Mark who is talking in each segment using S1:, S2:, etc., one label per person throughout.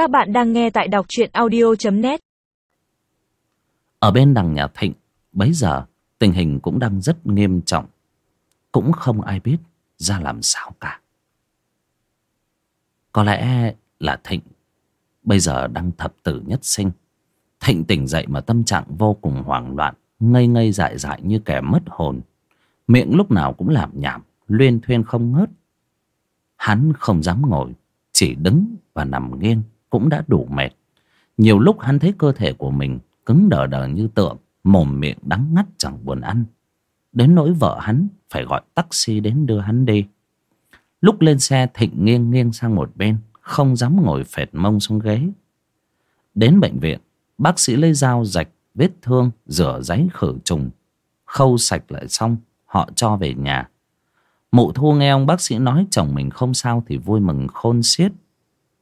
S1: Các bạn đang nghe tại đọc truyện audio.net
S2: Ở bên đằng nhà Thịnh, Bấy giờ, tình hình cũng đang rất nghiêm trọng. Cũng không ai biết ra làm sao cả. Có lẽ là Thịnh, Bây giờ đang thập tử nhất sinh. Thịnh tỉnh dậy mà tâm trạng vô cùng hoảng loạn, Ngây ngây dại dại như kẻ mất hồn. Miệng lúc nào cũng làm nhảm, Luyên thuyên không ngớt. Hắn không dám ngồi, Chỉ đứng và nằm nghiêng. Cũng đã đủ mệt. Nhiều lúc hắn thấy cơ thể của mình Cứng đờ đờ như tượng, Mồm miệng đắng ngắt chẳng buồn ăn. Đến nỗi vợ hắn Phải gọi taxi đến đưa hắn đi. Lúc lên xe, Thịnh nghiêng nghiêng sang một bên, Không dám ngồi phệt mông xuống ghế. Đến bệnh viện, Bác sĩ lấy dao rạch, vết thương, Rửa giấy khử trùng. Khâu sạch lại xong, Họ cho về nhà. Mụ thu nghe ông bác sĩ nói chồng mình không sao Thì vui mừng khôn xiết.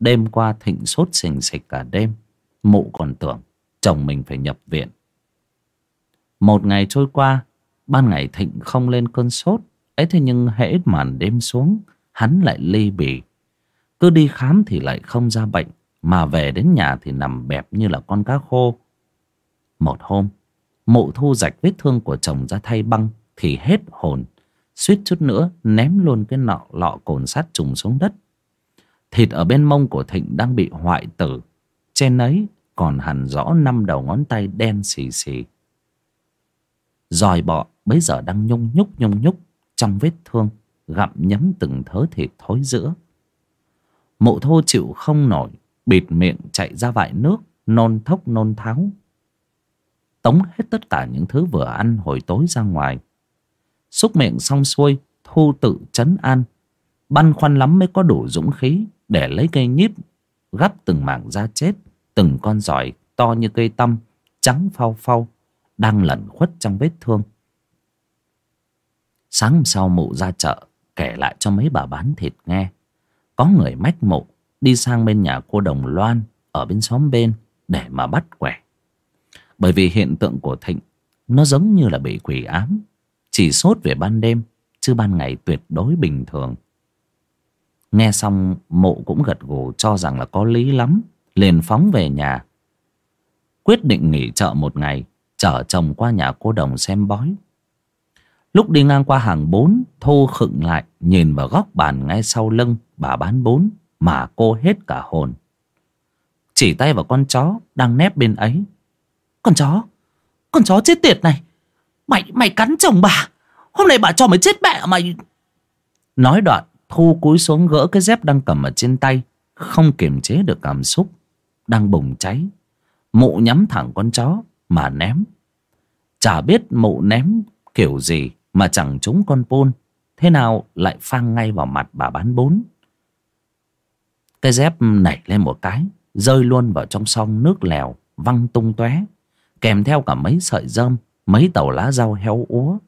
S2: Đêm qua Thịnh sốt sình sịch cả đêm, Mụ còn tưởng chồng mình phải nhập viện. Một ngày trôi qua, Ban ngày Thịnh không lên cơn sốt, ấy thế nhưng hễ màn đêm xuống, Hắn lại ly bì. Cứ đi khám thì lại không ra bệnh, Mà về đến nhà thì nằm bẹp như là con cá khô. Một hôm, Mụ thu rạch vết thương của chồng ra thay băng, Thì hết hồn, suýt chút nữa ném luôn cái nọ lọ cồn sát trùng xuống đất thịt ở bên mông của thịnh đang bị hoại tử. Trên ấy còn hẳn rõ năm đầu ngón tay đen xì xì. Dòi bọ, bấy giờ đang nhung nhúc nhung nhúc trong vết thương, gặm nhấm từng thớ thịt thối giữa. Mụ thô chịu không nổi, bịt miệng chạy ra vại nước, nôn thốc nôn tháo. Tống hết tất cả những thứ vừa ăn hồi tối ra ngoài. Xúc miệng xong xuôi, thu tự chấn an. Băn khoăn lắm mới có đủ dũng khí để lấy cây nhíp, gắp từng mảng da chết, từng con giỏi to như cây tăm, trắng phau phau, đang lẩn khuất trong vết thương. Sáng hôm sau mụ ra chợ, kể lại cho mấy bà bán thịt nghe. Có người mách mụ đi sang bên nhà cô đồng loan ở bên xóm bên để mà bắt quẻ. Bởi vì hiện tượng của thịnh, nó giống như là bị quỷ ám, chỉ sốt về ban đêm, chứ ban ngày tuyệt đối bình thường nghe xong, mộ cũng gật gù cho rằng là có lý lắm, liền phóng về nhà. Quyết định nghỉ chợ một ngày, chở chồng qua nhà cô đồng xem bói. Lúc đi ngang qua hàng bốn thô khựng lại, nhìn vào góc bàn ngay sau lưng bà bán bốn mà cô hết cả hồn. Chỉ tay vào con chó đang nép bên ấy. Con chó con chó chết tiệt này. Mày mày cắn chồng bà. Hôm nay bà cho mày chết mẹ mày Nói đoạn Thu cúi xuống gỡ cái dép đang cầm ở trên tay, Không kiềm chế được cảm xúc, Đang bùng cháy. Mụ nhắm thẳng con chó Mà ném. Chả biết mụ ném kiểu gì Mà chẳng trúng con pôn Thế nào lại phang ngay vào mặt bà bán bốn Cái dép nảy lên một cái, Rơi luôn vào trong sông nước lèo, Văng tung tóe, Kèm theo cả mấy sợi rơm mấy tàu lá rau héo úa.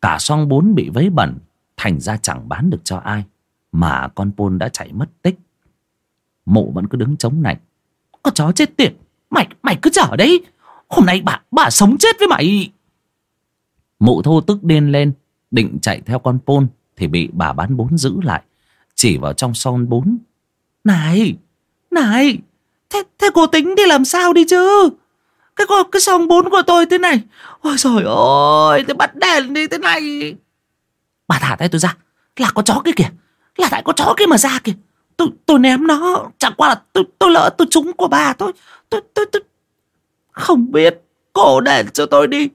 S2: Cả song bốn bị vấy bẩn thành ra chẳng bán được cho ai, mà con pôn đã chạy mất tích. Mụ vẫn cứ đứng chống nạnh. Con chó chết tiệt, mày mày cứ chở đấy. Hôm nay bà bà sống chết với mày. Mụ thô tức điên lên, định chạy theo con pôn thì bị bà bán bốn giữ lại. Chỉ vào trong son bốn này này, thế thế cô tính đi làm sao đi chứ? Cái con cái song bốn của tôi thế này. Ôi trời ơi thế bắt đèn đi thế này bà thả tay tôi ra. Là có chó kia kìa. Là tại có chó kia mà ra kìa. Tôi tôi ném nó. Chẳng qua là tôi tôi lỡ tôi trúng của bà thôi. Tôi tôi tôi không biết. Cổ đèn cho tôi đi.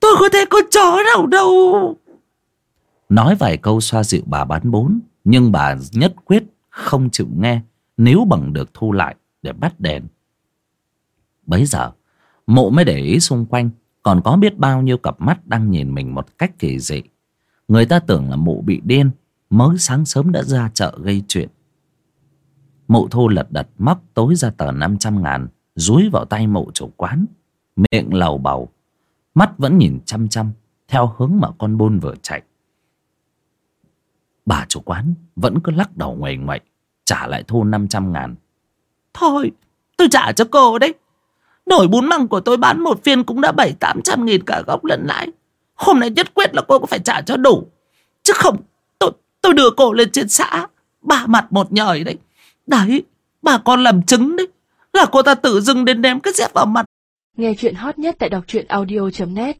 S2: Tôi có thể có chó nào đâu. Nói vài câu xoa dịu bà bán bốn nhưng bà nhất quyết không chịu nghe nếu bằng được thu lại để bắt đèn. Bấy giờ, mộ mới để ý xung quanh, còn có biết bao nhiêu cặp mắt đang nhìn mình một cách kỳ dị người ta tưởng là mụ bị điên, mới sáng sớm đã ra chợ gây chuyện. Mụ thu lật đật móc tối ra tờ năm trăm ngàn, dúi vào tay mụ chủ quán. Miệng lầu bầu, mắt vẫn nhìn chăm chăm, theo hướng mà con bôn vừa chạy. Bà chủ quán vẫn cứ lắc đầu ngoài ngoại trả lại thu năm trăm ngàn. Thôi, tôi trả cho cô đấy. Nổi bún măng của tôi bán một phiên cũng đã bảy tám trăm nghìn cả gốc lẫn lãi. Hôm nay nhất quyết là cô có phải trả cho đủ. Chứ không tôi tôi đưa cô lên trên xã. Ba mặt một nhời đấy. Đấy, Bà con làm chứng đấy Là cô ta tự dưng đến ném cái dép vào mặt
S1: Nghe chuyện hot nhất tại đọc truyện audio.net